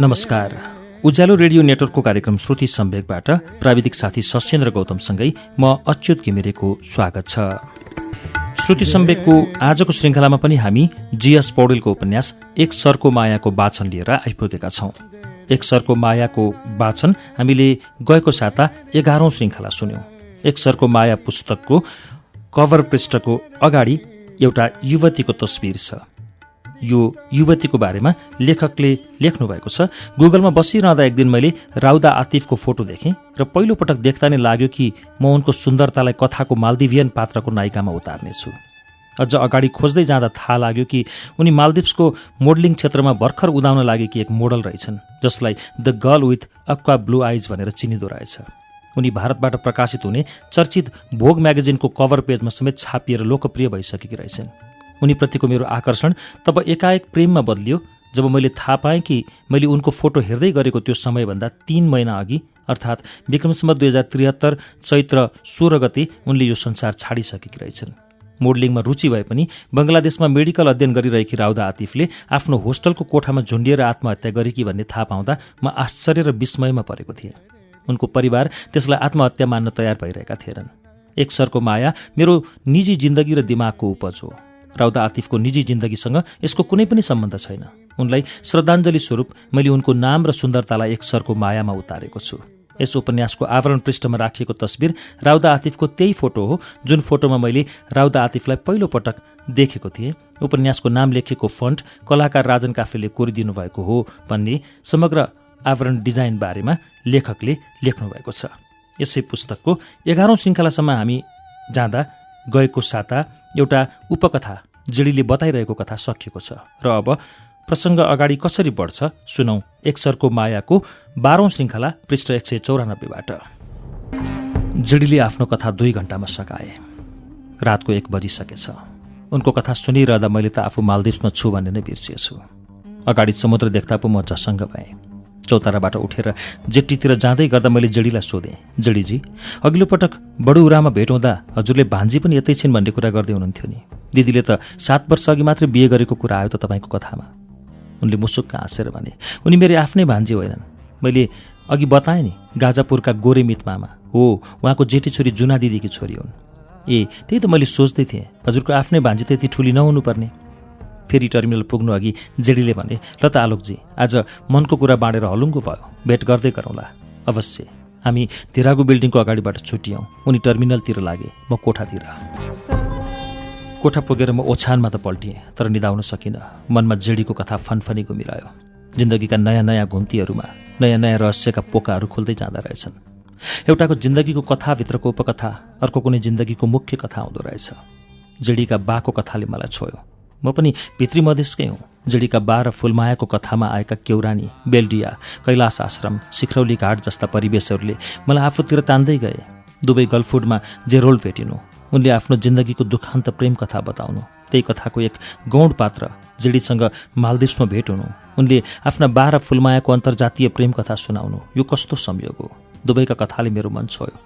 नमस्कार। उज्यालो रेडियो नेटवर्कको कार्यक्रम श्रुति सम्वेकबाट प्राविधिक साथी सशेन्द्र गौतमसँगै म अच्युत घिमिरेको स्वागत छ। श्रुति सम्वेकको आजको श्रृङ्खलामा पनि हामी जीएस पौडेलको उपन्यास एक सरको मायाको वाचन लिएर आइपुगेका छौँ। एक सरको मायाको वाचन हामीले गएको साता एघारौँ श्रृङ्खला सुन्यौँ। एक सरको माया पुस्तकको कभर पृष्ठको अगाडि एउटा युवतीको तस्विर छ। यो युवतीको बारेमा लेखकले लेख्नु भएको छ। गुगलमा बसिरहँदा एक दिन मैले राउदा आतिफको फोटो देखेँ र पहिलोपटक देख्दा नै लाग्यो कि म उनको सुन्दरतालाई कथाको मालदिभियन पात्रको नायिकामा उतार्नेछु। अझ अगाडि खोज्दै जाँदा थाहा लाग्यो कि उनी मालदिप्सको मोडलिङ क्षेत्रमा भर्खर उदाउन लागेकी एक मोडल रहेछन् जसलाई the girl with aqua blue eyes भनेर चिनिँदो रहेछ। उनी भारतबाट प्रकाशित हुने चर्चित भोग म्यागजिनको कभर पेजमा समेत छापिएर लोकप्रिय भइसकेकी रहेछन्। उनीप्रतिको मेरो आकर्षण तब एकाएक प्रेममा बदलियो। जब मैले थाहा पाएँ कि मैले उनको फोटो हेर्दै गरेको त्यो समयभन्दा तीन महिना अघि अर्थात् विक्रमसम्म दुई हजार त्रिहत्तर चैत्र सोह्र गते उनले यो संसार छाडिसकेकी रहेछन्। मोडलिङमा रुचि भए पनि बङ्गलादेशमा मेडिकल अध्ययन गरिरहेकी राउदा आतिफले आफ्नो होस्टलको कोठामा झुन्डिएर आत्महत्या गरेकी भन्ने थाहा पाउँदा म आश्चर्य र विस्मयमा परेको थिएँ। उनको परिवार त्यसलाई आत्महत्या मान्न तयार भइरहेका थिएनन्। एक सरको माया मेरो निजी जिन्दगी र दिमागको उपज हो। राउदा आतिफको निजी जिन्दगीसँग यसको कुनै पनि सम्बन्ध छैन। उनलाई श्रद्धाञ्जली स्वरूप मैले उनको नाम र सुन्दरतालाई एक सरको मायामा उतारेको छु। यस उपन्यासको आवरण पृष्ठमा राखिएको तस्विर राउदा आतिफको त्यही फोटो हो जुन फोटोमा मैले राउदा आतिफलाई पहिलोपटक देखेको थिएँ। उपन्यासको नाम लेखेको फन्ट कलाकार राजन काफ्लेले कोरिदिनु भएको हो भन्ने समग्र आवरण डिजाइन बारेमा लेखकले लेख्नु भएको छ। यसै पुस्तकको एघारौँ श्रृङ्खलासम्म हामी जाँदा गएको साता एउटा उपकथा जिडीले बताइरहेको कथा सकिएको छ। र अब प्रसङ्ग अगाडि कसरी बढ्छ सुनौ एकसरको मायाको बाह्रौँ श्रृङ्खला पृष्ठ एक सय चौरानब्बेबाट। जिडीले आफ्नो कथा दुई घन्टामा सकाए रातको एक बजिसकेछ। उनको कथा सुनिरहँदा मैले त आफू मालदिप्समा छु भन्ने नै बिर्सिएछु। अगाडि समुद्र देख्दा पो म जसङ्ग भएँ। चौताराबाट उठेर जेट्टीतिर जाँदै गर्दा मैले जेडीलाई सोधेँ जेडीजी अघिल्लो पटक बडुउरामा भेट हुँदा हजुरले भान्जी पनि यतै छिन् भन्ने कुरा गर्दै हुनुहुन्थ्यो नि। दिदीले त सात वर्ष अघि मात्रै बिहे गरेको कुरा आयो त तपाईँको कथामा। उनले मुसुक्क हाँसेर भने उनी मेरो आफ्नै भान्जी होइनन्। मैले अघि बताएँ नि गाजापुरका गोरे मितमामा हो उहाँको जेठी छोरी जुना दिदीकी छोरी हुन्। ए त्यही त मैले सोच्दै थिएँ हजुरको आफ्नै भान्जी त यति ठुली नहुनुपर्ने। फेरि टर्मिनल पुग्नु अघि जेडीले भने ल त आलोकजी आज मनको कुरा बाँडेर हलुङ्गो भयो भेट गर्दै गरौँला। अवश्य हामी तिरागु बिल्डिङको अगाडिबाट छुट्यौँ। उनी टर्मिनलतिर लागे म कोठातिर। कोठा पुगेर म ओछानमा त पल्टिएँ तर निधाउन सकिनँ। मनमा जेडीको कथा फनफनी घुमिरह्यो। जिन्दगीका नयाँ नयाँ घुम्तीहरूमा नयाँ नयाँ रहस्यका पोकाहरू खुल्दै जाँदा रहेछन्। एउटाको जिन्दगीको कथाभित्रको उपकथा अर्को कुनै जिन्दगीको मुख्य कथा आउँदो रहेछ। जेडीका बाको कथाले मलाई छोयो। म पनि भित्री मधेसकै हुँ जिडीका बाह्र फुलमायाको कथामा आएका केौरानी बेल्डिया कैलाश आश्रम सिखरौली घाट जस्ता परिवेशहरूले मलाई आफूतिर तान्दै गए। दुवै गलफुडमा जेरोल भेटिनु उनले आफ्नो जिन्दगीको दुखान्त प्रेम कथा बताउनु। त्यही कथाको एक गौड पात्र जिडीसँग मालदिप्समा भेट हुनु। उनले आफ्ना बाह्र फुलमायाको अन्तर्जातीय प्रेम कथा सुनाउनु। यो कस्तो संयोग हो? दुवैका कथाले मेरो मन छोयो।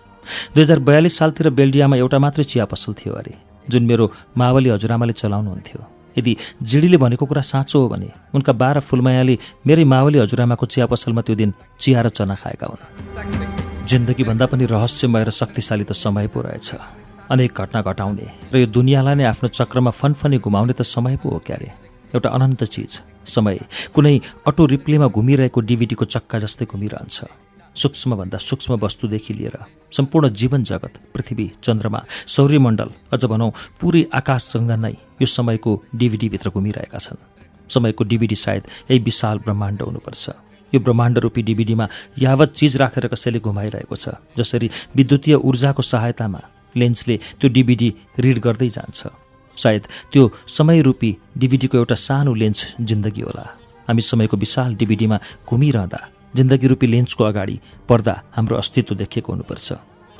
दुई हजार बयालिस सालतिर बेल्डियामा एउटा मात्रै चिया पसल थियो अरे जुन मेरो मावली हजुरआमाले चलाउनुहुन्थ्यो। यदि जिडीले भनेको कुरा साँचो हो भने उनका बाह्र फुलमायाले मेरै मावली हजुरआमाको चिया पसलमा त्यो दिन चिया र चना खाएका हुन्। जिन्दगीभन्दा पनि रहस्यमय र शक्तिशाली त समय पो रहेछ। अनेक घटना घटाउने र यो दुनियाँलाई नै आफ्नो चक्रमा फनफनी घुमाउने त समय पो हो क्यारे। एउटा अनन्त चिज। समय कुनै अटो रिप्लेमा घुमिरहेको डिभिडीको चक्का जस्तै घुमिरहन्छ। सूक्ष्मभन्दा सूक्ष्म वस्तुदेखि लिएर सम्पूर्ण जीवन जगत पृथ्वी चन्द्रमा सौर्यमण्डल अझ भनौँ पुरै आकाशसँग नै यो समयको डिभिडीभित्र घुमिरहेका छन्। समयको डिभिडी सायद यही विशाल ब्रह्माण्ड हुनुपर्छ। यो ब्रह्माण्ड रूपी डिभिडीमा यावत चिज राखेर कसैले घुमाइरहेको छ जसरी विद्युतीय ऊर्जाको सहायतामा लेन्सले त्यो डिभिडी रिड गर्दै जान्छ। सायद त्यो समयरूपी डिभिडीको एउटा सानो लेन्स जिन्दगी होला। हामी समयको विशाल डिभिडीमा घुमिरहँदा जिन्दगी रूपी लेन्सको अगाडि पर्दा हाम्रो अस्तित्व देखिएको हुनुपर्छ।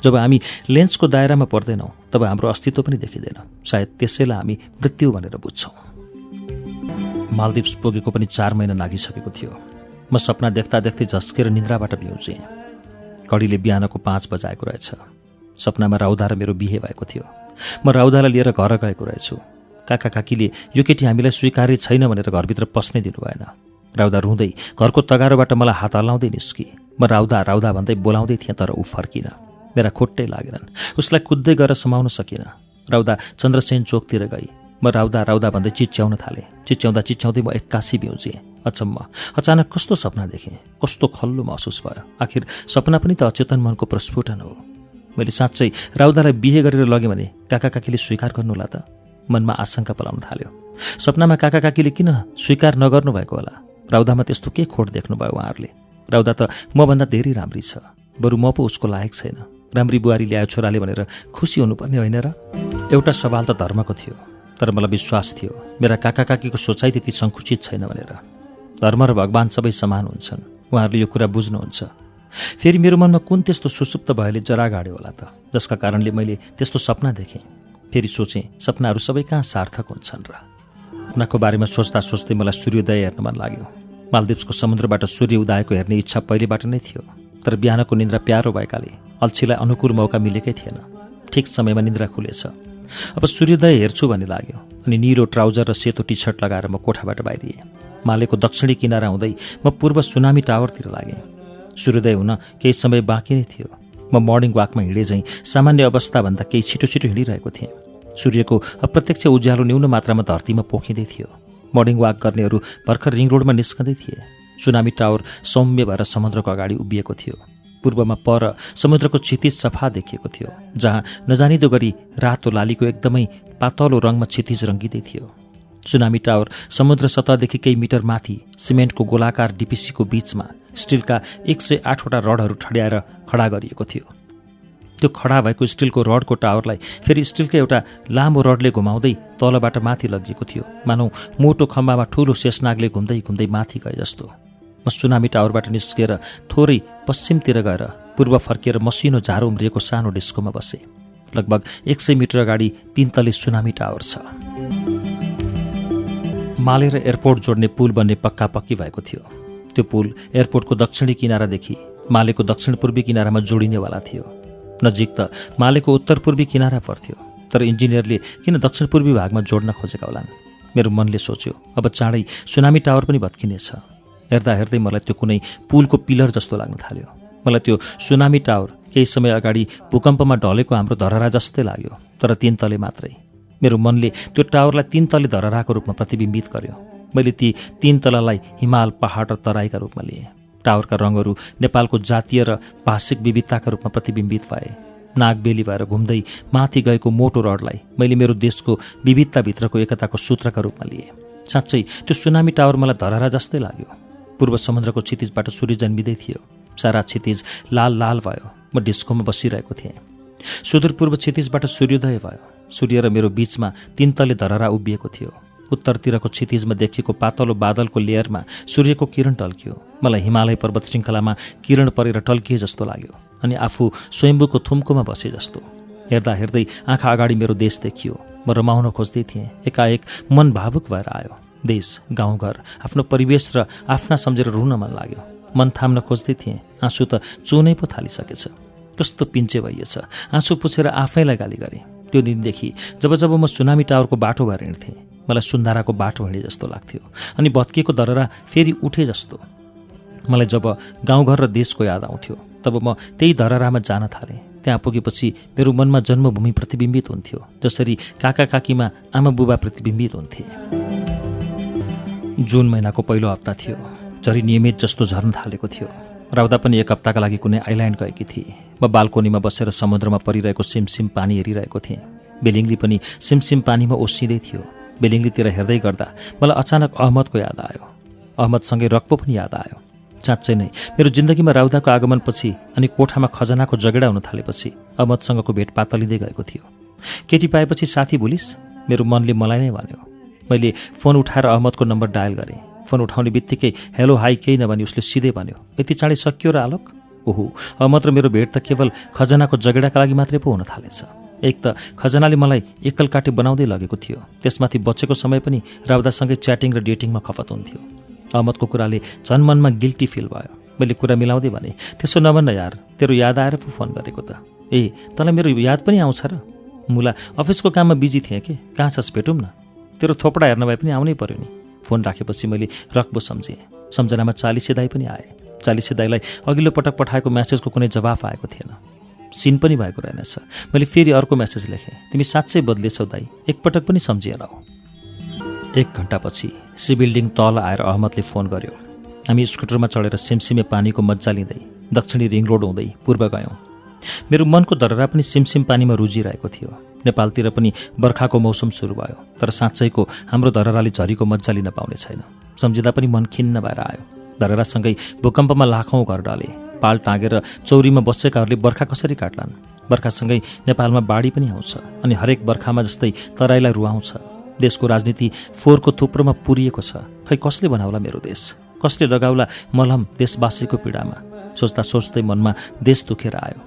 जब हामी लेन्सको दायरामा पर्दैनौँ तब हाम्रो अस्तित्व पनि देखिँदैन। सायद त्यसैलाई हामी मृत्यु भनेर बुझ्छौँ। मालदिप्स पुगेको पनि चार महिना नागिसकेको थियो। म सपना देख्दा देख्दै झस्केर निन्द्राबाट बिउजेँ। कडीले बिहानको पाँच बजाएको रहेछ। सपनामा राउदा र मेरो बिहे भएको थियो। म राउदालाई लिएर घर गएको रहेछु। काका काकीले यो केटी हामीलाई स्वीकार्य छैन भनेर घरभित्र पस्नै दिनु भएन राउदा रुँदै घरको तगारोबाट मलाई हात हल्लाउँदै निस्की। म राउदा राउदा भन्दै बोलाउँदै थिएँ तर ऊ फर्किन। मेरा खुट्टै लागेनन्। उसलाई कुद्दै गएर समाउन सकिनँ। राउदा चन्द्रसेन चोकतिर गई। म राउदा राउदा भन्दै चिच्याउन थालेँ। चिच्याउँदा चिच्याउँदै म एक्कासी बिउजेँ। अचम्म। अचानक कस्तो सपना देखेँ। कस्तो खल्लो महसुस भयो। आखिर सपना पनि त अचेतन मनको प्रस्फुटन हो। मैले साँच्चै राउदालाई बिहे गरेर लगेँ भने काका काकीले स्वीकार गर्नुहोला त। मनमा आशंका पलाउन थाल्यो। सपनामा काका काकीले किन स्वीकार नगर्नु भएको होला? राउदामा त्यस्तो के खोट देख्नुभयो उहाँहरूले? राउदा त मभन्दा धेरै राम्री छ। बरु म पो उसको लायक छैन। राम्री बुहारी ल्यायो छोराले भनेर खुसी हुनुपर्ने होइन र? एउटा सवाल त धर्मको थियो तर मलाई विश्वास थियो। मेरा काका काकीको सोचाइ त्यति सङ्कुचित छैन भनेर। धर्म र भगवान् सबै समान हुन्छन्। उहाँहरूले यो कुरा बुझ्नुहुन्छ। फेरि मेरो मनमा कुन त्यस्तो सुसुप्त भएले जरा गाड्यो होला त? जसका कारणले मैले त्यस्तो सपना देखेँ। फेरि सोचेँ सपनाहरू सबै कहाँ सार्थक हुन्छन् र? सपनाको बारेमा सोच्दा सोच्दै मलाई सूर्योदय हेर्न मन लाग्यो। मालदिप्सको समुद्रबाट सूर्य उदाएको हेर्ने इच्छा पहिलेबाट नै थियो तर बिहानको निन्द्रा प्यारो भएकाले अल्छीलाई अनुकूल मौका मिलेकै थिएन। ठिक समयमा निन्द्रा खुलेछ। अब सूर्योदय हेर्छु भन्ने लाग्यो अनि निलो ट्राउजर र सेतो टी सर्ट लगाएर म कोठाबाट बाहिरिएँ। मालेको दक्षिणी किनारा हुँदै म पूर्व सुनामी टावरतिर लागेँ। सूर्योदय हुन केही समय बाँकी नै थियो। म मर्निङ वाकमा हिँडे झैँ सामान्य अवस्थाभन्दा केही छिटो छिटो हिँडिरहेको थिएँ। सूर्यको अप्रत्यक्ष उज्यालो न्यून मात्रामा धरतीमा पोखिँदै थियो। मर्निङ वाक गर्नेहरू भर्खर रिङ रोडमा निस्कँदै थिए। सुनामी टावर सौम्य भएर समुद्रको अगाडि उभिएको थियो। पूर्वमा पर समुद्रको क्षितिज सफा देखिएको थियो जहाँ नजानिदो गरी रातो लालीको एकदमै पातलो रङमा क्षितिज रङ्गिँदै थियो। सुनामी टावर समुद्र सतहदेखि केही मिटर माथि सिमेन्टको गोलाकार डिपिसीको बीचमा स्टिलका एक सय आठवटा रडहरू ठड्याएर खडा गरिएको थियो। त्यो खडा भएको स्टिलको रडको टावरलाई फेरि स्टिलको एउटा लामो रडले घुमाउँदै तलबाट माथि लगिएको थियो। मानौ मोटो खम्बामा ठुलो शेषनागले घुम्दै घुम्दै माथि गए जस्तो। म सुनामी टावरबाट निस्किएर थोरै पश्चिमतिर गएर पूर्व फर्किएर मसिनो झारो उम्रिएको सानो डिस्कोमा बसेँ। लगभग एक सय मिटर अगाडि तिन तले सुनामी टावर छ। माले र एयरपोर्ट जोड्ने पुल बन्ने पक्का पक्की भएको थियो। त्यो पुल एयरपोर्टको दक्षिणी किनारादेखि मालेको दक्षिण पूर्वी किनारामा जोडिनेवाला थियो। नजिक त मालेको उत्तर पूर्वी किनारा पर्थ्यो तर इन्जिनियरले किन दक्षिण पूर्वी भागमा जोड्न खोजेका होलान्? मेरो मनले सोच्यो अब चाँडै सुनामी टावर पनि भत्किनेछ। हेर्दा हेर्दै मलाई त्यो कुनै पुलको पिलर जस्तो लाग्न थाल्यो। मलाई त्यो सुनामी टावर केही समय अगाडि भूकम्पमा ढलेको हाम्रो धरहरा जस्तै लाग्यो तर तिन तले मात्रै। मेरो मनले त्यो टावरलाई तिन तले धरहराको रूपमा प्रतिबिम्बित गर्यो। मैले ती तिन तलालाई हिमाल पहाड र तराईका रूपमा लिएँ। टावरका रङहरू नेपालको जातीय र भाषिक विविधताका रूपमा प्रतिबिम्बित भए। नागबेली भएर घुम्दै माथि गएको मोटो रडलाई मैले मेरो देशको विविधताभित्रको एकताको सूत्रका रूपमा लिएँ। साँच्चै त्यो सुनामी टावर मलाई धरारा जस्तै लाग्यो। पूर्व समुद्रको क्षितिजबाट सूर्य जन्मिँदै थियो। सारा क्षितिज लाल लाल भयो। म डिस्कोमा बसिरहेको थिएँ। सुदूरपूर्व क्षितिजबाट सूर्योदय भयो। सूर्य र मेरो बीचमा तिन तले धरहरा उभिएको थियो। उत्तरतिरको क्षितिजमा देखिएको पातलो बादलको लेयरमा सूर्यको किरण टल्कियो। मलाई हिमालय पर्वत श्रृङ्खलामा किरण परेर टल्किए जस्तो लाग्यो अनि आफू स्वयम्भूको थुम्कोमा बसे जस्तो। हेर्दा हेर्दै आँखा अगाडि मेरो देश देखियो। म रमाउन खोज्दै थिएँ। एकाएक मन भावुक भएर आयो। देश गाउँघर आफ्नो परिवेश र आफ्ना सम्झेर रुन मन लाग्यो। मन थाम्न खोज्दै थिएँ। आँसु त चुनै पो थालिसकेछ। कस्तो पिन्चे भइएछ। आँसु पुछेर आफैलाई गाली गरेँ। त्यो दिनदेखि जब जब म सुनामी टावरको बाटो भएर हिँड्थेँ। मलाई सुन्धाराको बाटो हिँडे जस्तो लाग्थ्यो। अनि भत्किएको दररा फेरि उठे जस्तो। मलाई जब गाउँघर र देशको याद आउँथ्यो तब म त्यही धरहरामा जान थालेँ। त्यहाँ पुगेपछि मेरो मनमा जन्मभूमि प्रतिबिम्बित हुन्थ्यो जसरी काका काकीमा आमा बुबा प्रतिबिम्बित हुन्थे। जुन महिनाको पहिलो हप्ता थियो झरी नियमित जस्तो झर्न थालेको थियो। राउदा पनि एक हप्ताका लागि कुनै आइल्यान्ड गएकी थिए। म बाल्कोनीमा बसेर समुद्रमा परिरहेको सिमसिम पानी हेरिरहेको थिएँ। बेलिङली पनि सिमसिम पानीमा ओसिँदै थियो। बेलिङलीतिर हेर्दै गर्दा मलाई अचानक अहमदको याद आयो। अहमदसँगै रक्पो पनि याद आयो। साँच्चै नै मेरो जिन्दगीमा राउदाको आगमनपछि अनि कोठामा खजनाको जगेडा हुन थालेपछि अहमदसँगको भेट पातलिँदै गएको थियो। केटी पाएपछि साथी भुलिस् मेरो मनले मलाई नै भन्यो। मैले फोन उठाएर अहमदको नम्बर डायल गरेँ। फोन उठाउने बित्तिकै हेलो हाई केही नभनी उसले सिधै भन्यो। यति चाँडै सकियो र आलोक? ओहो अहमद र मेरो भेट त केवल खजनाको जगेडाका लागि मात्रै पो हुन थालेछ। एक त खजनाले मलाई एकल काटे बनाउँदै लगेको थियो। त्यसमाथि बचेको समय पनि राउदासँगै च्याटिङ र डेटिङमा खपत हुन्थ्यो। अहमदको कुराले झन् मनमा गिल्टी फिल भयो। मैले कुरा मिलाउँदै भने त्यसो नभन्न यार तेरो याद आएर पो फोन गरेको त। ए तँलाई मेरो याद पनि आउँछ र? मुला अफिसको काममा बिजी थिएँ कि? कहाँ छस् भेटौँ न? तेरो थोपडा हेर्न भए पनि आउनै पर्यो नि। फोन राखेपछि मैले रक्बो सम्झेँ। सम्झनामा चालिसे दाई पनि आए। चालिसे दाईलाई अघिल्लो पटक पठाएको म्यासेजको कुनै जवाफ आएको थिएन। सिन पनि भएको रहेनछ। मैले फेरि अर्को म्यासेज लेखेँ। तिमी साँच्चै बदलेछौ दाई। एकपटक पनि सम्झिएनौ एक घन्टापछि सी बिल्डिङ तल आएर अहमदले फोन गर्यो। हामी स्कुटरमा चढेर सिमसिमे पानीको मजा लिँदै दक्षिणी रिङ रोड हुँदै पूर्व गयौँ। मेरो मनको दररा पनि सिमसिम पानीमा रुजिरहेको थियो। नेपालतिर पनि बर्खाको मौसम सुरु भयो तर साँच्चैको हाम्रो धरहराले झरीको मजा लिन पाउने छैन। सम्झिँदा पनि मन खिन्न भएर आयो। धरहरासँगै भूकम्पमा लाखौँ घर डले पाल टाँगेर चौरीमा बसेकाहरूले बर्खा कसरी काट्लान्? बर्खासँगै नेपालमा बाढी पनि आउँछ अनि हरेक बर्खामा जस्तै तराईलाई रुवाउँछ देशको राजनीति फोहोरको थुप्रोमा पुरिएको छ। खै कसले बनाउला मेरो देश? कसले लगाउला मलम देशवासीको पीडामा? सोच्दा सोच्दै मनमा देश दुखेर आयो।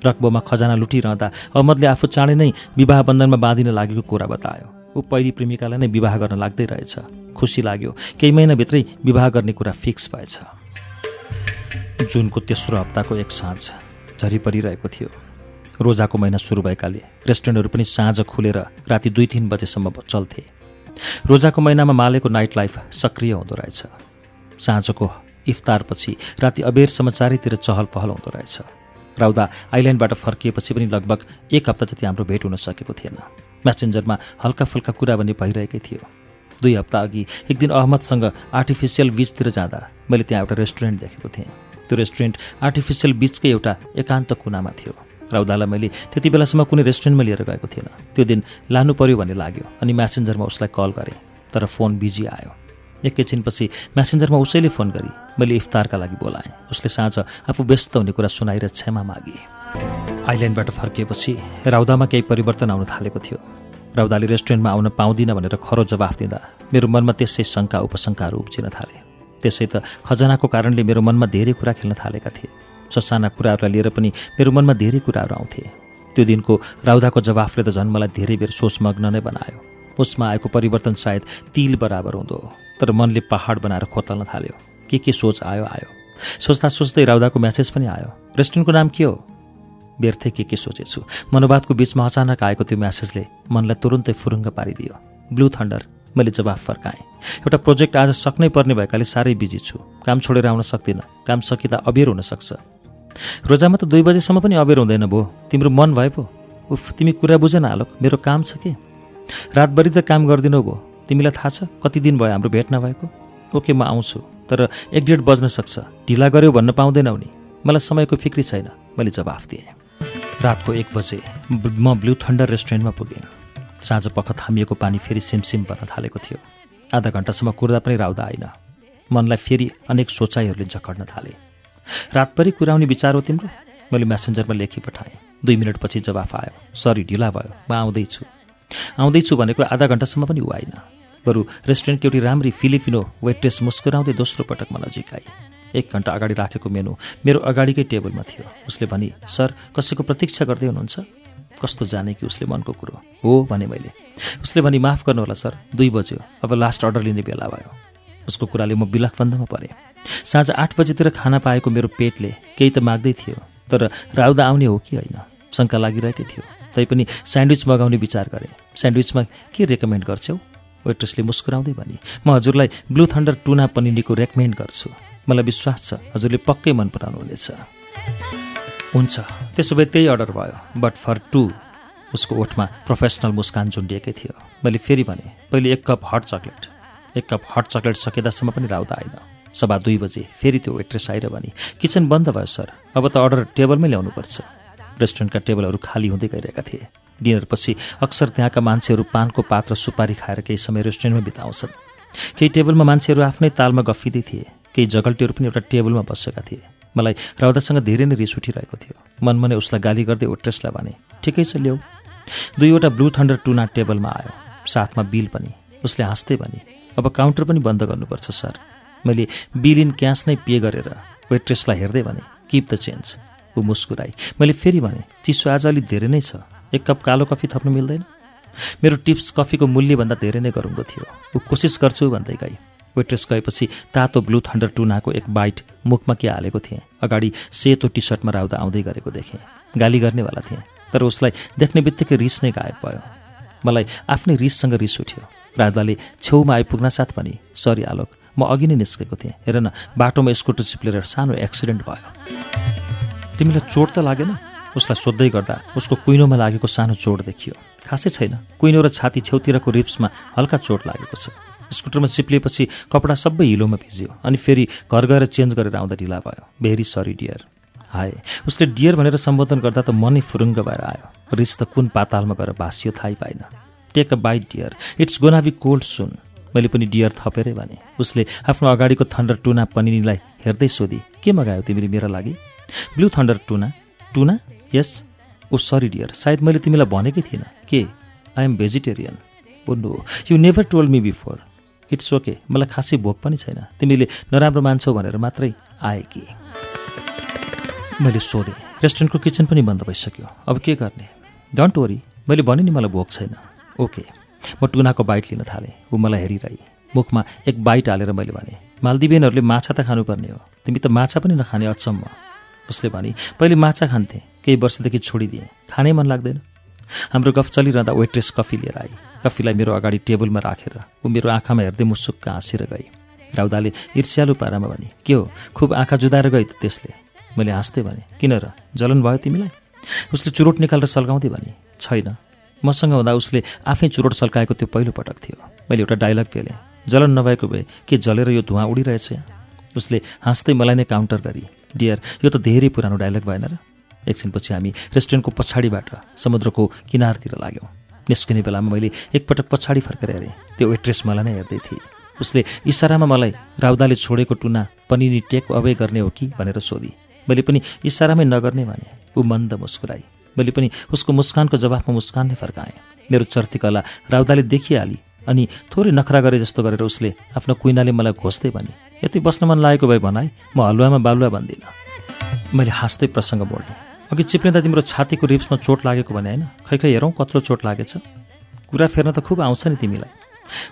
रक्बोमा खजाना लुटिरहँदा अहमदले आफू चाँडै नै विवाह बन्धनमा बाँधिन लागेको कुरा बतायो। ऊ पहिली प्रेमिकालाई नै विवाह गर्न लाग्दै रहेछ। खुसी लाग्यो। केही महिनाभित्रै विवाह गर्ने कुरा फिक्स भएछ। जुनको तेस्रो हप्ताको एक साँझ झरी परिरहेको थियो। रोजाको महिना सुरु भएकाले रेस्टुरेन्टहरू पनि साँझ खुलेर राति दुई तिन बजेसम्म चल्थे। रोजाको महिनामा मालेको नाइट लाइफ सक्रिय हुँदो रहेछ। साँझको इफ्तारपछि राति अबेरसम्म चारैतिर चहल पहल हुँदो रहेछ। राउदा आइल्यान्डबाट फर्किएपछि पनि लगभग एक हप्ता जति हाम्रो भेट हुन सकेको थिएन। म्यासेन्जरमा हल्का फुल्का कुरा पनि भइरहेकै थियो। दुई हप्ता अघि एक दिन अहमदसँग आर्टिफिसियल बिचतिर जाँदा मैले त्यहाँ एउटा रेस्टुरेन्ट देखेको थिएँ। त्यो रेस्टुरेन्ट आर्टिफिसियल बिचकै एउटा एकान्त कुनामा थियो राउदालाई मैले त्यति बेलासम्म कुनै रेस्टुरेन्टमा लिएर गएको थिएन। त्यो दिन लानु पर्यो भन्ने लाग्यो अनि म्यासेन्जरमा उसलाई कल गरेँ तर फोन बिजी आयो। एकैछिनपछि म्यासेन्जरमा उसैले फोन गरी मैले इफ्तारका लागि बोलाएँ। उसले साँझ आफू व्यस्त हुने कुरा सुनाएर क्षमा मागे। आइल्यान्डबाट फर्किएपछि राउदामा केही परिवर्तन आउन थालेको थियो। राउदाले रेस्टुरेन्टमा आउन पाउँदिनँ भनेर खरो जवाफ दिँदा मेरो मनमा त्यसै शङ्का उपशङ्काहरू उब्जिन थाले। त्यसै त खजनाको कारणले मेरो मनमा धेरै कुरा खेल्न थालेका थिए। ससाना कुराहरूलाई लिएर पनि मेरो मनमा धेरै कुराहरू आउँथे। त्यो दिनको राउदाको जवाफले त झन् मलाई धेरै बेर सोचमग्न नै बनायो। उसमा आएको परिवर्तन सायद तिल बराबर हुँदो तर मनले पहाड बनाएर खोतल्न थाल्यो। के के सोच आयो आयो। सोच्दा सोच्दै राउदाको म्यासेज पनि आयो। रेस्टुरेन्टको नाम के हो? व्यर्थै के के सोचेछु। मनोवादको बिचमा अचानक आएको त्यो म्यासेजले मनलाई तुरुन्तै फुरुङ्ग पारिदियो। Blue thunder. मैले जवाफ फर्काएँ। एउटा प्रोजेक्ट आज सक्नै पर्ने भएकाले साह्रै बिजी छु। काम छोडेर आउन सक्दिनँ। काम सकिँदा अबेर हुनसक्छ रोजामा त दुई बजेसम्म पनि अबेर हुँदैन भो। तिम्रो मन भए पो उफ तिमी कुरा बुझ न आलोक। मेरो काम छ कि? रातभरि त काम गरिदिनु भयो तिमीलाई थाहा छ कति दिन भयो हाम्रो भेट नभएको? ओके म आउँछु। तर एक डेढ बज्न सक्छ। ढिला गऱ्यो भन्न पाउँदैनौ नि। मलाई समयको फिक्री छैन। मैले जवाफ दिएँ। रातको एक बजे म ब्लु थन्डर रेस्टुरेन्टमा पुगेँ। साँझ पख थामिएको पानी फेरि सिमसिम पर्न थालेको थियो। आधा घन्टासम्म कुर्दा पनि राउदा आइन मनलाई फेरि अनेक सोचाइहरूले जकड्न थाले। रातभरि कुराउने विचार हो तिम्रो? मैले म्यासेन्जरमा लेखी पठाएँ। दुई मिनटपछि जवाफ आयो। सरी ढिला भयो। म आउँदैछु। आउँदैछु भनेको आधा घन्टासम्म पनि ऊ आइन बरु रेस्टुरेन्टकी एउटी राम्री फिलिपिनो वेट्रेस मुस्कुराउँदै दोस्रो पटकमा नजिक आई एक घन्टा अगाडि राखेको मेनु मेरो अगाडिकै टेबलमा थियो। उसले भनी सर कसैको प्रतीक्षा गर्दै हुनुहुन्छ? कस्तो जाने कि उसले मनको कुरो हो भने मैले। उसले भनी माफ गर्नुहोला सर दुई बज्यो। अब लास्ट अर्डर लिने बेला भयो। उसको कुराले म बिलखबन्धमा परेँ। साँझ आठ बजीतिर खाना पाएको मेरो पेटले केही त माग्दै थियो तर राउदा आउने हो कि होइन? शङ्का लागिरहेकै थियो। तैपनि स्यान्डविच मगाउने विचार गरेँ। स्यान्डविचमा के रेकमेन्ड गर्छौ? वेट्रेसले मुस्कुराउँदै भने म हजुरलाई ब्लू थन्डर टुना पनिनीको रेकमेन्ड गर्छु। मलाई विश्वास छ हजुरले पक्कै मन पराउनुहुनेछ। हुन्छ। त्यसो भए त्यही अर्डर भयो। बट फर टू उसको ओठमा प्रोफेसनल मुस्कान झुन्डिएकै थियो। मैले फेरि भने पहिले एक कप हट चक्लेट एक कप हट चक्लेट सकिँदासम्म पनि राउदा आएन सभा दुई बजे फेरि त्यो वेट्रेस आएर भने किचन बन्द भयो सर अब त अर्डर टेबलमै ल्याउनुपर्छ। रेस्टुरेन्टका टेबलहरू खाली हुँदै गइरहेका थिए। डिनरपछि अक्सर त्यहाँका मान्छेहरू पानको पात्र सुपारी खाएर केही समय रेस्टुरेन्टमा बिताउँछन्। केही टेबलमा मान्छेहरू आफ्नै तालमा गफिँदै थिए। केही जगल्टीहरू पनि एउटा टेबलमा बसेका थिए। मलाई राउदासँग धेरै नै रिस उठिरहेको थियो। मनमा नै उसलाई गाली गर्दै ओट्रेसलाई भने ठिकै छ ल्याऊ दुईवटा ब्लू थन्डर टुना टेबलमा आयो। साथमा बिल पनि। उसले हाँस्दै भने अब काउन्टर पनि बन्द गर्नुपर्छ सर। मैले बिल इन क्यास नै पे गरेर वेट्रेसलाई हेर्दै भने किप द चेन्ज। ऊ मुस्कुराई मैले फेरि भने चिसो आज अलिक धेरै नै छ। एक कप कालो कफी थप्नु मिल्दैन? मेरो टिप्स कफीको मूल्यभन्दा धेरै नै गरुङ्गो थियो। ऊ कोसिस गर्छु भन्दै गई। वेट्रेस गएपछि तातो ब्लू थन्डर टुनाको एक बाइट मुखमा के हालेको थिएँ। अगाडि सेतो टी सर्टमा राउदा आउँदै गरेको देखेँ। गाली गर्नेवाला थिएँ तर उसलाई देख्ने बित्तिकै रिस नै गायब भयो। मलाई आफ्नै रिससँग रिस उठ्यो। राधाले छेउमा आइपुग्न साथ पनि सरी आलोक म अघि नै निस्केको थिएँ। हेर न बाटोमा स्कुटर चिप्लेर सानो एक्सिडेन्ट भयो। तिमीलाई चोट त लागेन? उसलाई सोध्दै गर्दा उसको कुइनोमा लागेको सानो चोट देखियो। खासै छैन। कुइनो र छाती छेउतिरको रिप्समा हल्का चोट लागेको छ। स्कुटरमा चिप्लिएपछि कपडा सबै हिलोमा भिज्यो अनि फेरि घर गएर चेन्ज गरेर आउँदा ढिला भयो। Very sorry dear. हाय। उसले डियर भनेर सम्बोधन गर्दा त मनै फुरुङ्ग भएर आयो। रिस त कुन पातालमा गएर भाँसियो थाहै पाइन take a bite dear. It's gonna be cold soon. मैले पनि डियर थपेरै भने। उसले आफ्नो अगाडिको थन्डर टुना पनिनीलाई हेर्दै सोधी के मगायो तिमीले मेरो लागि? Blue thunder tuna. Tuna? Yes. Oh sorry dear. सायद मैले तिमीलाई भनेकै थिइनँ। के? I am vegetarian oh no you never told me before it's okay. मलाई खासै भोक पनि छैन। तिमीले नराम्रो मान्छौ भनेर मात्रै आए कि? मैले सोधेँ। रेस्टुरेन्टको किचन पनि बन्द भइसक्यो। अब के गर्ने? Don't worry. मैले भने नि मलाई भोक छैन। ओके। म टुनाको बाइट लिन थालेँ। ऊ मलाई हेरिरहे। मुखमा एक बाइट हालेर मैले भने मालदिबियनहरूले माछा त खानुपर्ने हो। तिमी त माछा पनि नखाने अचम्म उसले भने पहिले माछा खान्थेँ। केही वर्षदेखि छोडिदिएँ। खानै मन लाग्दैन। हाम्रो गफ चलिरहँदा वेट्रेस कफी लिएर आई। कफीलाई मेरो अगाडि टेबलमा राखेर ऊ मेरो आँखामा हेर्दै मुसुक्क हाँसेर गई। राउदाले ईर्ष्यालु पारामा भने के हो? खुब आँखा जुदाएर गई त त्यसले? मैले हाँस्दै भने किन र? जलन भयो तिमीलाई? उसले चुरोट निकालेर सल्काउँदै भने छैन। मसँग हुँदा उसले आफै चुरोट सल्काएको त्यो पहिलो पटक थियो। मैले एउटा डाइलग पेलेँ जलन नभएको भए के जलेर यो धुवा उडिरहेछ उसले हाँस्दै मलाई नै काउन्टर गरी डियर यो त धेरै पुरानो डाइलग भएन र? एकछिनपछि हामी रेस्टुरेन्टको पछाडिबाट समुद्रको किनारतिर लाग्यौँ। निस्किने बेलामा मैले एकपटक पछाडि फर्केर हेरेँ। त्यो वेट्रेस मलाई नै हेर्दै थिएँ। उसले इसारामा मलाई राउदाले छोडेको टुना पनिनी टेक अवे गर्ने हो कि भनेर सोधी। मैले पनि इसारामै नगर्ने भने ऊ मन्द मुस्कुराई। मैले पनि उसको मुस्कानको जवाफमा मुस्कान नै फर्काएँ। मेरो चर्तीकला राउदाले देखिहाली अनि थोरै नखरा गरे जस्तो गरेर उसले आफ्नो कुइनाले मलाई घोस्दै भने यति बस्न मन लागेको भए भनाइ म हलुवामा बालुवा भन्दिनँ मैले हाँस्दै प्रसङ्ग बोडेँ अघि चिप्लिँदा तिम्रो छातीको रिप्समा चोट लागेको भने होइन? खै खै हेरौँ कत्रो चोट लागेछ। कुरा फेर्न त खुब आउँछ नि तिमीलाई।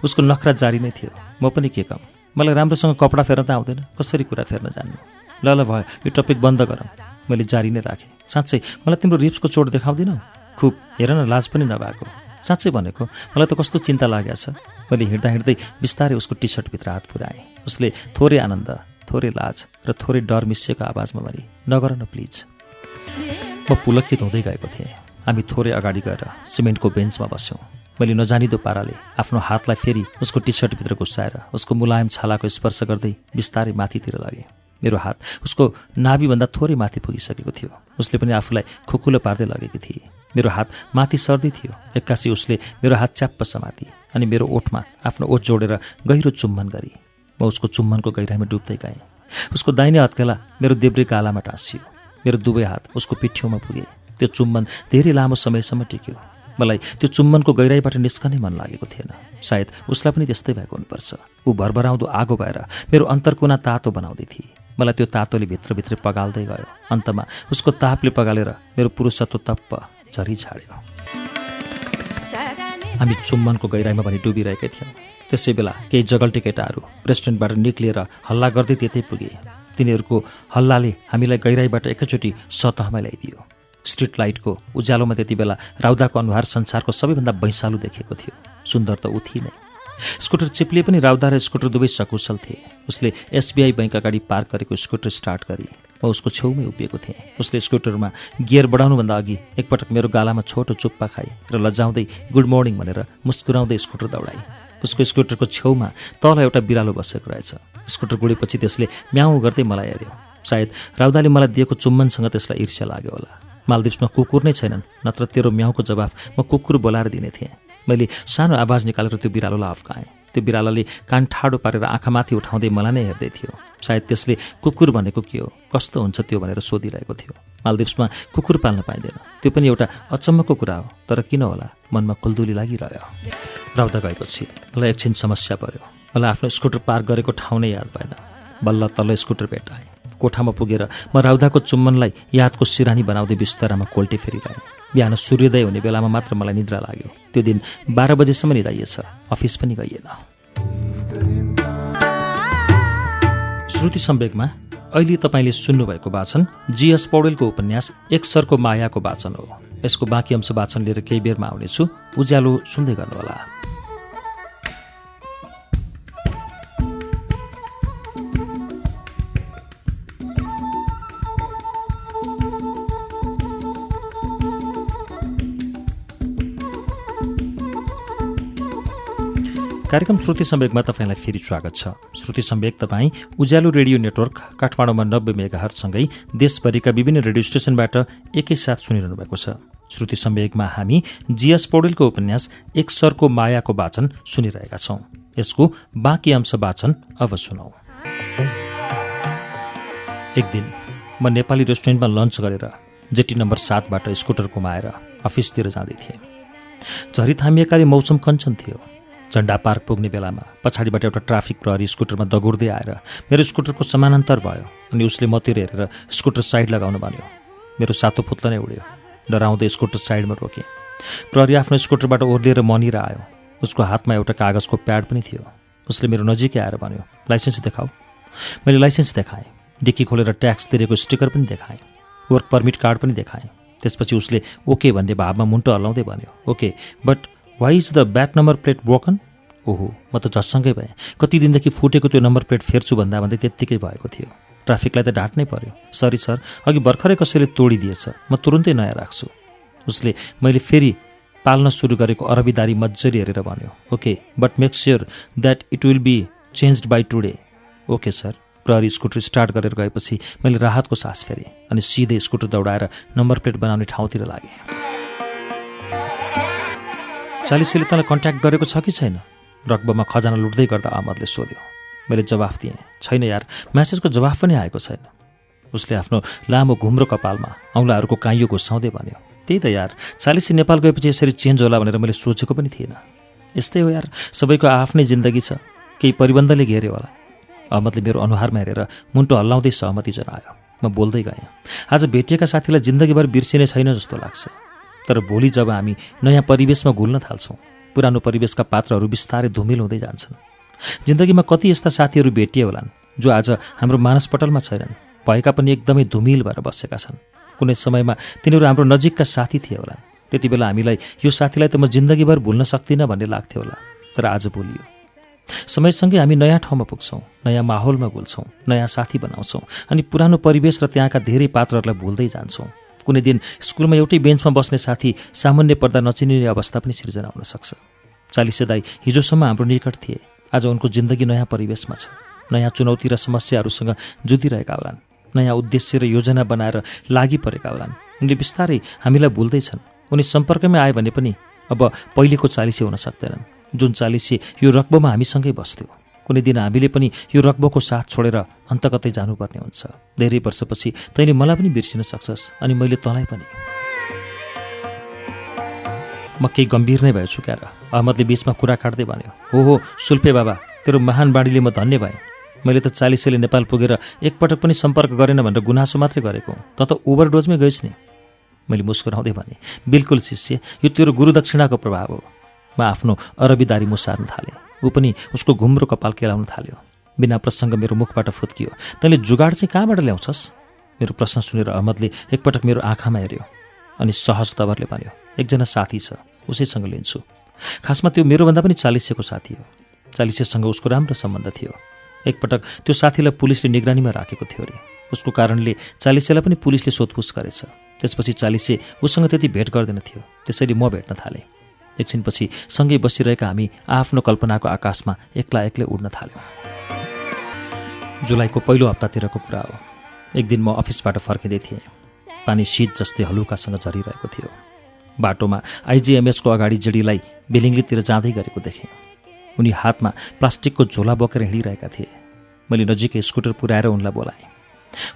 उसको नखरा जारी नै थियो। म पनि के कम? मलाई राम्रोसँग कपडा फेर्न त आउँदैन। कसरी कुरा फेर्न जान्नु? ल ल भयो। यो टपिक बन्द गरौँ। मैले जारी नै राखेँ। साँच्चै मलाई तिम्रो रिप्सको चोट देखाउँदिनौ? खुब। हेर न लाज पनि नभएको। साँच्चै भनेको मलाई त कस्तो चिन्ता लागेको छ। मैले हिँड्दा हिँड्दै बिस्तारै उसको टी सर्टभित्र हात पुऱ्याएँ। उसले थोरै आनन्द थोरै लाज र थोरै डर मिसिएको आवाजमा भने नगर न प्लिज। म पुलकित हुँदै गएको थिएँ। हामी थोरै अगाडि गएर सिमेन्टको बेन्चमा बस्यौँ। मैले नजानिदो पाराले आफ्नो हातलाई फेरि उसको टी सर्टभित्र घुसाएर उसको मुलायम छालाको स्पर्श गर्दै बिस्तारै माथितिर लगेँ। मेरो हात उसको नाभिभन्दा थोरै माथि पुगिसकेको थियो। उसले पनि आफूलाई खुकुलो पार्दै लगेकी थिए। मेरो हात माथि सर्दै थियो। एक्कासी उसले मेरो हात च्याप्प समाति अनि मेरो ओठमा आफ्नो ओठ जोडेर गहिरो चुम्बन गरी। म उसको चुम्बनको गहिराइमा डुब्दै गएँ। उसको दाहिने हत्केला मेरो देब्रे गालामा टाँसियो। मेरो दुवै हात उसको पिठ्यौमा पुगे। त्यो चुम्बन धेरै लामो समयसम्म टिक्यो। मलाई त्यो चुम्बनको गहिराईबाट निस्कनै मन लागेको थिएन। सायद उसलाई पनि त्यस्तै भएको हुनुपर्छ। ऊ भरभराउँदो आगो भएर मेरो अन्तर्कुना तातो बनाउँदै थिए। मलाई त्यो तातोले भित्रभित्रै पगाल्दै गयो। अन्तमा उसको तापले पगालेर मेरो पुरुषत्व तप्प झरी छाड्यो हामी चुम्बनको गहिराईमा भने डुबिरहेकै थियौँ। त्यसै बेला केही जगल्टे केटाहरू रेस्टुरेन्टबाट निक्लिएर हल्ला गर्दै त्यतै पुगे। तिनीहरूको हल्लाले हामीलाई गहिराईबाट एकैचोटि सतहमा ल्याइदियो। स्ट्रिट लाइटको उज्यालोमा त्यति बेला राउदाको अनुहार संसारको सबैभन्दा भैँसालु देखेको थियो। सुन्दर त उथि नै स्कुटर चिप्ले पनि राउदा र स्कुटर दुवै सकुशल थिए। उसले एसबिआई बैङ्क अगाडि पार्क गरेको स्कुटर स्टार्ट गरी। म उसको छेउमै उभिएको थिएँ। उसले स्कुटरमा गियर बढाउनुभन्दा अघि एकपटक मेरो गालामा छोटो चुप्पा खाए र लजाउँदै गुड मर्निङ भनेर मुस्कुराउँदै स्कुटर दौडाए उसको स्कुटरको छेउमा तल एउटा बिरालो बसेको रहेछ। स्कुटर गुडेपछि त्यसले म्याउ गर्दै मलाई हेऱ्यो। सायद राउदाले मलाई दिएको चुम्बनसँग त्यसलाई ईर्ष्या लाग्यो होला। मालदिप्समा कुकुर नै छैनन् नत्र तेरो म्याउको जवाफ म कुकुर बोलाएर दिने थिएँ। मैले सानो आवाज निकालेर त्यो बिरालोलाई अफ्काएँ त्यो बिरालोले कान ठाडो पारेर आँखामाथि उठाउँदै मलाई नै हेर्दै थियो। सायद त्यसले कुकुर भनेको के हो कस्तो हुन्छ त्यो भनेर सोधिरहेको थियो। मालदिप्समा कुकुर पाल्न पाइँदैन। त्यो पनि एउटा अचम्मको कुरा हो तर किन होला मनमा खुल्दुली लागिरह्यो। राउदा गएपछि मलाई एकछिन समस्या पर्यो। मलाई आफ्नो स्कुटर पार्क गरेको ठाउँ नै याद भएन। बल्ल तल्लो स्कुटर भेटाएँ। कोठामा पुगेर म राउदाको चुम्बनलाई यादको सिरानी बनाउँदै बिस्तारामा कोल्टे फेरिरहेँ। बिहान सूर्योदय हुने बेलामा मात्र मलाई निद्रा लाग्यो। त्यो दिन बाह्र बजेसम्म निदाइएछ अफिस पनि गइएन। श्रुति सम्वेकमा अहिले तपाईँले सुन्नुभएको वाचन जीएस पौडेलको उपन्यास एक सरको मायाको वाचन हो। यसको बाँकी अंश वाचन लिएर केही बेरमा आउनेछु। उज्यालो सुन्दै गर्नुहोला। कार्यक्रम श्रुति सम्वेकमा तपाईँलाई फेरि स्वागत छ। श्रुति सम्वेक तपाईँ उज्यालो रेडियो नेटवर्क काठमाडौँमा नब्बे मेगाहरसँगै देशभरिका विभिन्न रेडियो स्टेसनबाट एकैसाथ सुनिरहनु भएको छ। श्रुति सम्वेकमा हामी जीएस पौडेलको उपन्यास एक सरको मायाको वाचन सुनिरहेका छौँ। यसको बाँकी अंश वाचन अब सुनौ। एक दिन म नेपाली रेस्टुरेन्टमा लन्च गरेर जेटी नम्बर सातबाट स्कुटर कुमाएर अफिसतिर जाँदै थिएँ। झरी थामिएकाले मौसम कञ्चन थियो। झन्डा पार्क पुग्ने बेलामा पछाडिबाट एउटा ट्राफिक प्रहरी स्कुटरमा दगुर्दै आएर मेरो स्कुटरको समानान्तर भयो अनि उसले मतिर हेरेर स्कुटर साइड लगाउन भन्यो मेरो सातो फुत्ला नै उड्यो। डराउँदै स्कुटर साइडमा रोकेँ प्रहरी आफ्नो स्कुटरबाट ओर्लिएर मनिर आयो। उसको हातमा एउटा कागजको प्याड पनि थियो। उसले मेरो नजिकै आएर भन्यो लाइसेन्स देखाऊ। मैले लाइसेन्स देखाएँ। डिक्की खोलेर ट्याक्स तिरेको स्टिकर पनि देखाएँ। वर्क पर्मिट कार्ड पनि देखाएँ। त्यसपछि उसले ओके भन्ने भावमा मुन्टो हल्लाउँदै भन्यो okay but why is the back number plate broken ओहो म त झस्सँगै भएँ। कति दिनदेखि फुटेको त्यो नम्बर प्लेट फेर्छु भन्दा भन्दै त्यत्तिकै भएको थियो। ट्राफिकलाई त ढाँट्नै पर्यो। सरी सर अघि भर्खरै कसैले तोडिदिएछ। म तुरुन्तै नयाँ राख्छु। उसले मैले फेरि पाल्न सुरु गरेको अरबीदारी मजाले हेरेर भन्यो okay but make sure that it will be change by today okay sir प्रहरी स्कुटर स्टार्ट गरेर गएपछि मैले राहतको सास फेरेँ अनि सिधै स्कुटर दौडाएर नम्बर प्लेट बनाउने ठाउँतिर लागेँ। चालिसीले तँलाई कन्ट्याक्ट गरेको छ कि छैन? रक्बमा खजाना लुट्दै गर्दा अहमदले सोध्यो। मैले जवाफ दिएँ छैन यार म्यासेजको जवाफ पनि आएको छैन। उसले आफ्नो लामो घुम्रो कपालमा औँलाहरूको काइयो घुसाउँदै भन्यो त्यही त यार चालिसी नेपाल गएपछि यसरी चेन्ज होला भनेर मैले सोचेको पनि थिएन। यस्तै हो यार सबैको आफ्नै जिन्दगी छ केही परिबन्धले घेर्यो होला। अहमदले मेरो अनुहारमा हेरेर मुन्टो हल्लाउँदै सहमति जनायो। म बोल्दै गएँ आज भेटिएका साथीलाई जिन्दगीभर बिर्सिने छैन जस्तो लाग्छ। तर भोलि जब हामी नयाँ परिवेशमा घुल्न थाल्छौँ पुरानो परिवेशका पात्रहरू बिस्तारै धुमिल हुँदै जान्छन्। जिन्दगीमा कति यस्ता साथीहरू भेटिए होलान् जो आज हाम्रो मानसपटलमा छैनन् भएका पनि एकदमै धुमिल भएर बसेका छन्। कुनै समयमा तिनीहरू हाम्रो नजिकका साथी थिए होलान्। त्यति बेला हामीलाई यो साथीलाई त म जिन्दगीभर भुल्न सक्दिनँ भन्ने लाग्थ्यो होला तर आज भोलियो। समयसँगै हामी नयाँ ठाउँमा पुग्छौँ नयाँ माहौलमा घुल्छौँ नयाँ साथी बनाउँछौँ अनि पुरानो परिवेश र त्यहाँका धेरै पात्रहरूलाई भुल्दै जान्छौँ। कुनै दिन स्कुलमा एउटै बेन्चमा बस्ने साथी सामान्य पर्दा नचिनिने अवस्था पनि सिर्जना हुन सक्छ। चालिसे दाई हिजोसम्म हाम्रो निकट थिए। आज उनको जिन्दगी नयाँ परिवेशमा छ। नयाँ चुनौती र समस्याहरूसँग जुधिरहेका होलान्। नयाँ उद्देश्य र योजना बनाएर लागि परेका होलान्। उनले बिस्तारै हामीलाई भुल्दैछन्। उनी सम्पर्कमै आए भने पनि अब पहिलेको चालिसे हुन सक्दैनन्। जुन चालिसे यो रक्बमा हामीसँगै बस्थ्यो। कुनै दिन हामीले पनि यो रक्बको साथ छोडेर अन्त कतै जानुपर्ने हुन्छ। धेरै वर्षपछि तैँले मलाई पनि बिर्सिन सक्छस् अनि मैले तँलाई पनि। म केही गम्भीर नै भएछु क्यार। अहमदले बिचमा कुरा काट्दै भन्यो हो हो सुल्पे बाबा तेरो महान बाढीले म धन्य भएँ। मैले त चालिसेले नेपाल पुगेर एकपटक पनि सम्पर्क गरेन भनेर गुनासो मात्रै गरेको त त ओभरडोजमै गइस् नि। मैले मुस्कुराउँदै भने बिल्कुल शिष्य यो तेरो गुरुदक्षिणाको प्रभाव हो। म आफ्नो अरबीदारी मुसार्न थालेँ। ऊ पनि उसको घुम्रो कपाल केलाउन थाल्यो। बिना प्रसङ्ग मेरो मुखबाट फुत्कियो। तैँले जुगाड चाहिँ कहाँबाट ल्याउँछस्? मेरो प्रश्न सुनेर अहमदले एकपटक मेरो आँखामा हेऱ्यो अनि सहज तवरले भन्यो एकजना साथी छ उसैसँग लिन्छु। खासमा त्यो मेरोभन्दा पनि चालिसेको साथी हो। चालिसेसँग उसको राम्रो सम्बन्ध थियो। एकपटक त्यो साथीलाई पुलिसले निगरानीमा राखेको थियो अरे। उसको कारणले चालिसेलाई पनि पुलिसले सोधपुछ गरेछ। त्यसपछि चालिसे उसँग त्यति भेट गर्दैन थियो। त्यसरी म भेट्न थालेँ। एकछिनपछि सँगै बसिरहेका हामी आफ्नो कल्पनाको आकाशमा एक्ला एक्लै उड्न थाल्यौँ। जुलाईको पहिलो हप्तातिरको कुरा हो। एक दिन म अफिसबाट फर्किँदै थिएँ। पानी शीत जस्तै हलुकासँग झरिरहेको थियो। बाटोमा आइजिएमएसको अगाडि जेडीलाई बेलिङ्गीतिर जाँदै गरेको देखेँ। उनी हातमा प्लास्टिकको झोला बोकेर हिँडिरहेका थिए। मैले नजिकै स्कुटर पुर्याएर उनलाई बोलाएँ।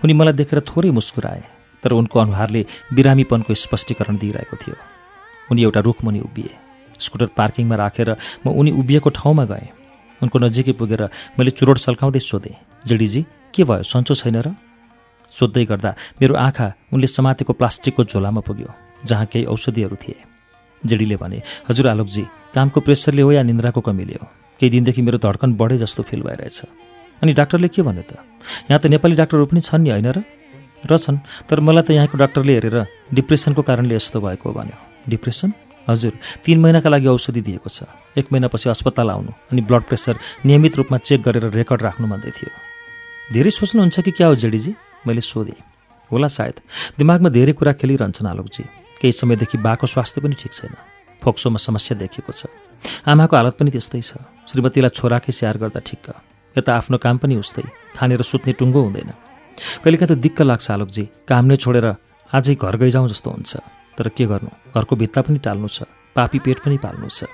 उनी मलाई देखेर थोरै मुस्कुराए तर उनको अनुहारले बिरामीपनको स्पष्टीकरण दिइरहेको थियो। उनी एउटा रुखमुनि उभिए। स्कुटर पार्किङमा राखेर म उनी उभिएको ठाउँमा गएँ। उनको नजिकै पुगेर मैले चुरोट सल्काउँदै सोधेँ जेडीजी के भयो? सन्चो छैन र? सोध्दै गर्दा मेरो आँखा उनले समातेको प्लास्टिकको झोलामा पुग्यो जहाँ केही औषधिहरू थिए। जेडीले भने हजुर आलोकजी कामको प्रेसरले हो या निन्द्राको कमीले हो? केही दिनदेखि मेरो धड्कन बढे जस्तो फिल भइरहेछ। अनि डाक्टरले के भन्यो त? यहाँ त नेपाली डाक्टरहरू पनि छन् नि होइन र? रहेछन् तर मलाई त यहाँको डाक्टरले हेरेर डिप्रेसनको कारणले यस्तो भएको भन्यो। डिप्रेसन? हजुर तिन महिनाका लागि औषधि दिएको छ। एक महिनापछि अस्पताल आउनु अनि ब्लड प्रेसर नियमित रूपमा चेक गरेर रेकर्ड राख्नु भन्दै थियो। धेरै सोच्नुहुन्छ कि क्या हो जेडीजी? मैले सोधेँ। होला सायद। दिमागमा धेरै कुरा खेलिरहन्छन् आलोकजी। केही समयदेखि बाको स्वास्थ्य पनि ठिक छैन। फोक्सोमा समस्या देखिएको छ। आमाको हालत पनि त्यस्तै छ। श्रीमतीलाई छोराकै स्याहार गर्दा ठिक्क। यता आफ्नो काम पनि उस्तै। खानेर सुत्ने टुङ्गो हुँदैन। कहिलेकाहीँ त दिक्क लाग्छ आलोकजी। काम नै छोडेर आजै घर गइजाउँ जस्तो हुन्छ। तर के गर्नु? घरको भित्ता पनि टाल्नु छ पापी पेट पनि पाल्नु छ।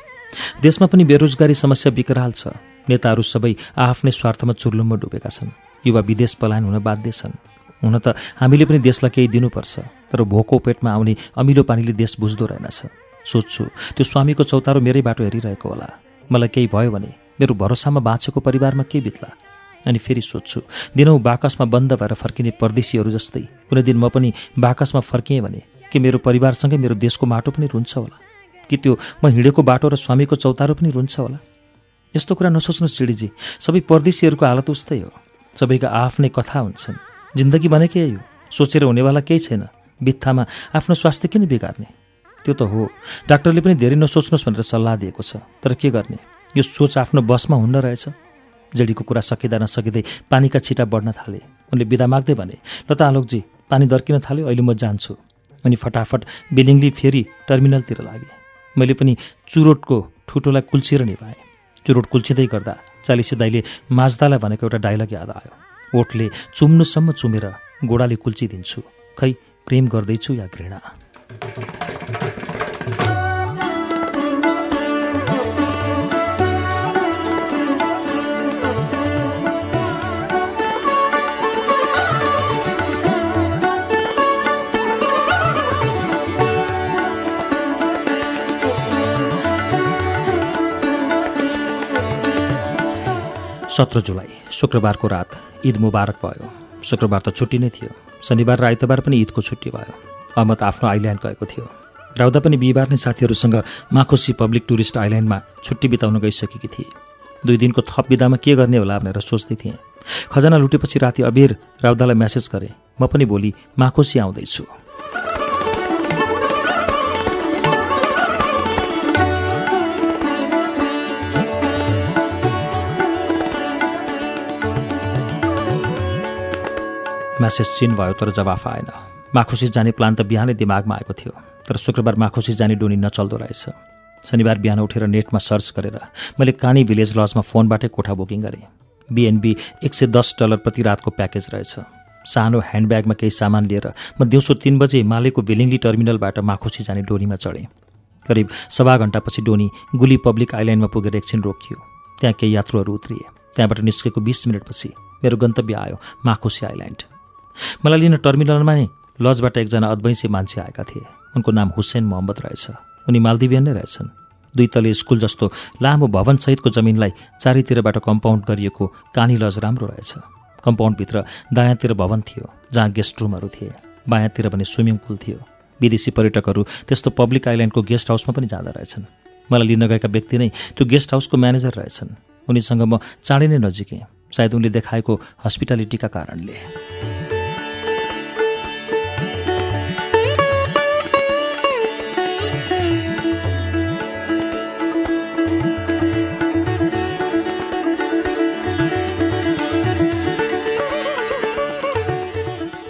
देशमा पनि बेरोजगारी समस्या विकराल छ। नेताहरू सबै आफ्नै स्वार्थमा चुर्लुममा डुबेका छन्। युवा विदेश पलायन हुन बाध्य छन्। हुन त हामीले पनि देशलाई केही दिनुपर्छ तर भोको पेटमा आउने अमिलो पानीले देश बुझ्दो रहेनछ। सोध्छु त्यो स्वामीको चौतारो मेरै बाटो हेरिरहेको होला। मलाई केही भयो भने मेरो भरोसामा बाँचेको परिवारमा के बित्ला? अनि फेरि सोध्छु दिनौँ बाकसमा बन्द भएर फर्किने परदेशीहरू जस्तै कुनै दिन म पनि बाकसमा फर्किएँ भने के मेरो परिवारसँगै मेरो देशको माटो पनि रुन्छ होला। कि त्यो म हिँडेको बाटो र स्वामीको चौतारो पनि रुन्छ होला। यस्तो कुरा नसोच्नु चिडीजी सबै परदेशीहरूको हालत उस्तै हो। सबैका आफ्नै कथा हुन्छन्। जिन्दगी भनेकै हो सोचेर हुनेवाला केही छैन। बित्थामा आफ्नो स्वास्थ्य किन बिगार्ने? त्यो त हो। डाक्टरले पनि धेरै नसोच्नुहोस् भनेर सल्लाह दिएको छ। तर के गर्ने? यो सोच आफ्नो बसमा हुन्न रहेछ। जेडीको कुरा सकिँदा नसकिँदै पानीका छिटा बढ्न थाले। उनले बिदा माग्दै भने ल त आलोकजी पानी दर्किन थाल्यो अहिले म जान्छु। अनि फटाफट बिलिङली फेरि टर्मिनलतिर लागे। मैले पनि चुरोटको ठुटोलाई कुल्चिएर निभाएँ चुरोट कुल्चिँदै गर्दा चालिसे दाईले माझदालाई भनेको एउटा डायलग याद आयो। ओठले चुम्नुसम्म चुमेर गोडाले कुल्चिदिन्छु। खै प्रेम गर्दैछु या घृणा? सत्र जुलाई शुक्रबारको रात ईद मुबारक भयो। शुक्रबार त छुट्टी नै थियो। शनिबार र आइतबार पनि ईदको छुट्टी भयो। अहमद आफ्नो आइल्यान्ड गएको थियो। राउदा पनि बिहिबार नै साथीहरूसँग माखुसी पब्लिक टुरिस्ट आइल्यान्डमा छुट्टी बिताउन गइसकेकी थिए। दुई दिनको थप बिदामा के गर्ने होला भनेर सोच्दै थिएँ। खजना लुटेपछि राति अबेर राउदालाई म्यासेज गरेँ म पनि भोलि माखुसी आउँदैछु। म्यासेज सिन भयो तर जवाफ आएन। माखुसी जाने प्लान त बिहानै दिमागमा आएको थियो तर शुक्रबार माखुसी जाने डोनी नचल्दो रहेछ। शनिबार बिहान उठेर नेटमा सर्च गरेर मैले कानी भिलेज लजमा फोनबाटै कोठा बुकिङ गरेँ। बिएनबी एक सय दस डलर प्रति रातको प्याकेज रहेछ। सानो ह्यान्डब्यागमा केही सामान लिएर म दिउँसो तिन बजे मालेको भेलिङ्ली टर्मिनलबाट माखुसी जाने डोनीमा चढेँ। करिब सवा घन्टापछि डोनी गुली पब्लिक आइल्यान्डमा पुगेर एकछिन रोकियो। त्यहाँ केही यात्रुहरू उत्रिए। त्यहाँबाट निस्केको बिस मिनटपछि मेरो गन्तव्य आयो माखुसी आइल्यान्ड। मलाई लिन टर्मिनलमा नै लजबाट एकजना अद्वैंसी मान्छे आएका थिए। उनको नाम हुसेन मोहम्मद रहेछ। उनी मालदिभियन नै रहेछन्। दुई तले स्कुल जस्तो लामो भवनसहितको जमिनलाई चारैतिरबाट कम्पाउन्ड गरिएको कानी लज राम्रो रहेछ। कम्पाउन्डभित्र दायाँतिर भवन थियो जहाँ गेस्ट रुमहरू थिए। बायाँतिर भने स्विमिङ पुल थियो। विदेशी पर्यटकहरू त्यस्तो पब्लिक आइल्यान्डको गेस्ट हाउसमा पनि जाँदो रहेछन्। मलाई लिन गएका व्यक्ति नै त्यो गेस्ट हाउसको म्यानेजर रहेछन्। उनीसँग म चाँडै नै नजिकेँ। सायद उनले देखाएको हस्पिटालिटीका कारणले।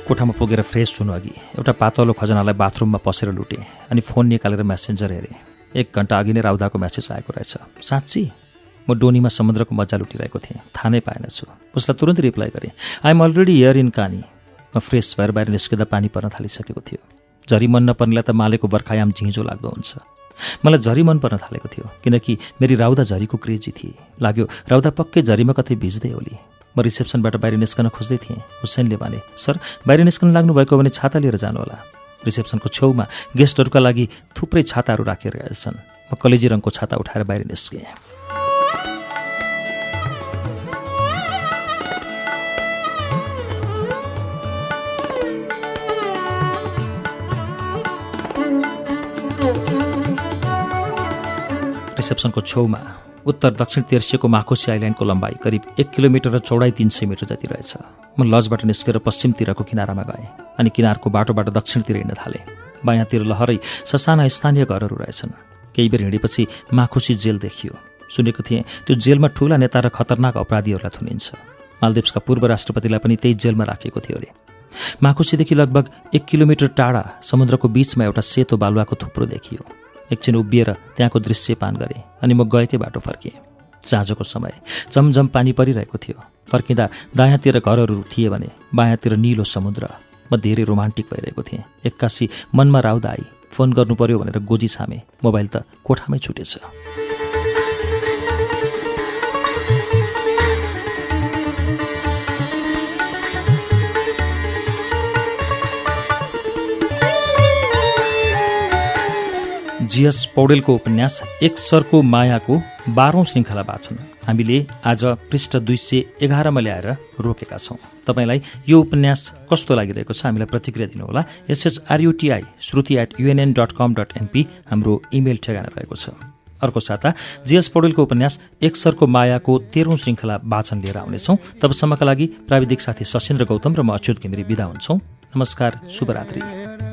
कोठामा पुगेर फ्रेस हुनु अघि एउटा पातलो खजनालाई बाथरुममा पसेर लुटेँ अनि फोन निकालेर म्यासेन्जर हेरेँ। एक घन्टा अघि नै राउदाको म्यासेज आएको रहेछ। साँच्ची? म डोनीमा समुद्रको मजा लुटिरहेको थिएँ। थाहा नै पाएनछु उसलाई तुरन्त रिप्लाई गरेँ आइएम अलरेडी हियर इन कानी म फ्रेस भएर बाहिर निस्किँदा पानी पर्न थालिसकेको थियो। झरी मन नपर्नेलाई त मालेको बर्खायाम झिँझो लाग्दो हुन्छ। मलाई झरी मन पर्न थालेको थियो किनकि मेरी राउदा झरीको क्रेजी थिए। लाग्यो राउदा पक्कै झरीमा कतै भिज्दै होली म रिसेप्सनबाट बाहिर निस्कन खोज्दै थिएँ हुसेनले भने सर बाहिर निस्कन लाग्नुभएको भने छाता लिएर जानुहोला रिसेप्सनको छेउमा गेस्टहरूका लागि थुप्रै छाताहरू राखेर छन् म कलेजी रङको छाता उठाएर बाहिर निस्केँ। रिसेप्सनको छेउमा उत्तर दक्षिण तेर्सिएको माखोसी आइल्यान्डको लम्बाइ करिब एक किलोमिटर र चौडाइ तिन सय मिटर जति रहेछ। म लजबाट निस्केर पश्चिमतिरको किनारामा गएँ अनि किनारको बाटोबाट दक्षिणतिर हिँड्न थालेँ। बायाँतिर लहरै ससाना स्थानीय घरहरू रहेछन्। केही बेर हिँडेपछि माखुसी जेल देखियो। सुनेको थिएँ त्यो जेलमा ठुला नेता र खतरनाक अपराधीहरूलाई थुनिन्छ। मालदिप्सका पूर्व राष्ट्रपतिलाई पनि त्यही जेलमा राखिएको थियो अरे। माखुसीदेखि लगभग एक किलोमिटर टाढा समुद्रको बीचमा एउटा सेतो बालुवाको थुप्रो देखियो। एकछिन उभिएर त्यहाँको दृश्य पान गरेँ अनि म गएकै बाटो फर्केँ चाँजोको समय झमझम पानी परिरहेको थियो। फर्किँदा दायाँतिर घरहरू थिए भने बायाँतिर निलो समुद्र। म धेरै रोमान्टिक भइरहेको थिएँ। एक्कासी मनमा राउदा आई फोन गर्नु पर्यो भनेर गोजी छामे। मोबाइल त कोठामै छुटेछ। जिएस पौडेलको उपन्यास एक सरको मायाको बाह्रौँ श्रृङ्खला वाचन हामीले आज पृष्ठ दुई सय एघारमा ल्याएर रोकेका छौँ। तपाईँलाई यो उपन्यास कस्तो लागिरहेको छ हामीलाई प्रतिक्रिया दिनुहोला। S H R U T I Shruti at U N N dot com dot NP हाम्रो इमेल ठेगाना रहेको छ। अर्को साता जिएस पौडेलको उपन्यास एक सरको मायाको तेह्रौँ श्रृङ्खला वाचन लिएर आउनेछौँ। तबसम्मका लागि प्राविधिक साथी सशेन्द्र गौतम र म अच्युत घिमिरी विदा हुन्छौँ। नमस्कार शुभरात्री।